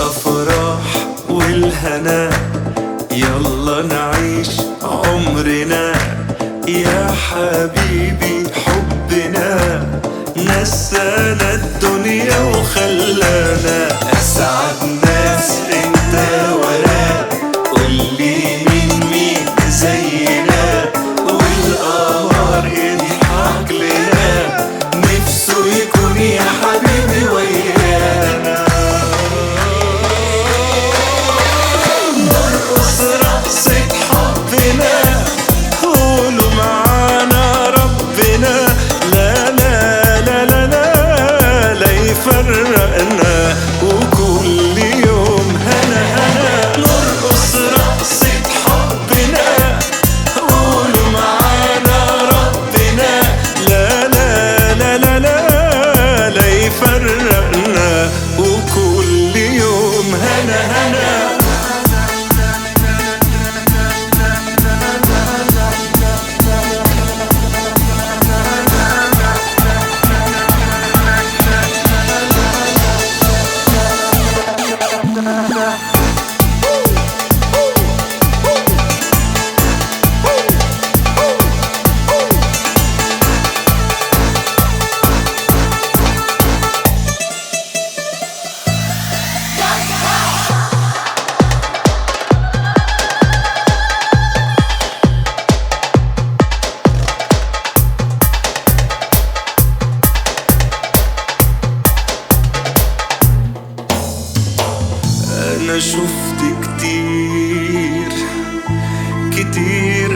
الأفراح والهنا. يلا نعيش عمرنا. يا حبيبي.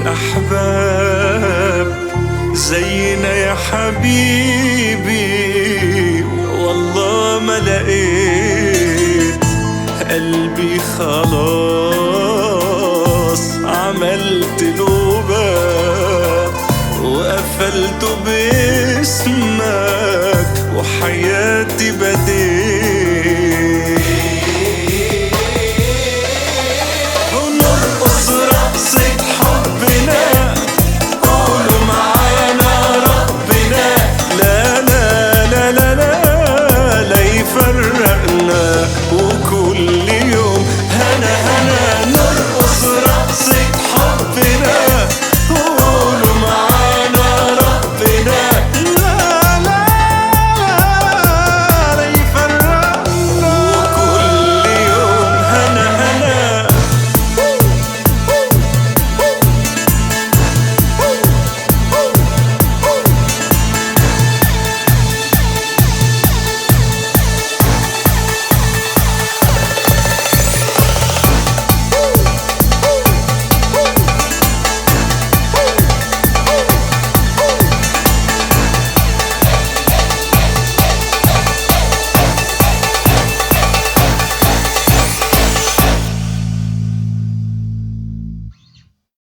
الأحباب زينا يا حبيبي والله ما لقيت قلبي خلاص عملت له باب وقفلته باسمك وحياتي بديت فرقنا